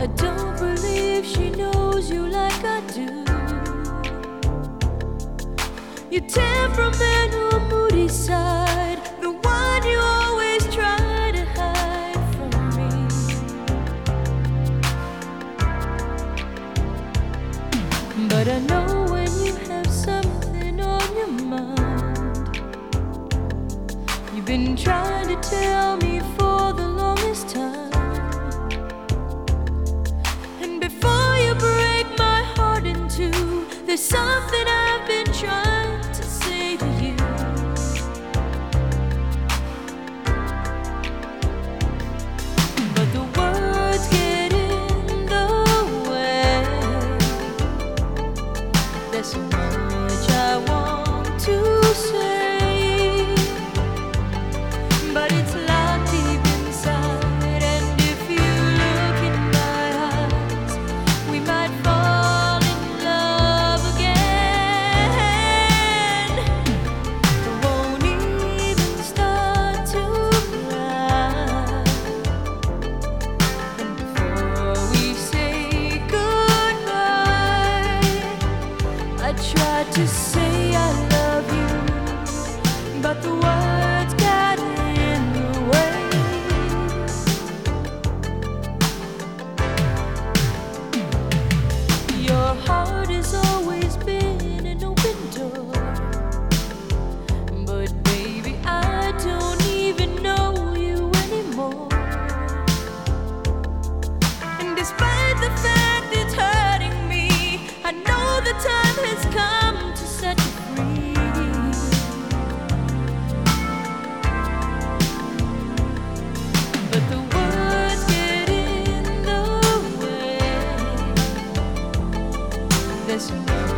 I don't believe she knows you like I do. Your old moody side, the one you always try to hide from me. But I know when you have something on your mind, you've been trying to tell. something desse mundo.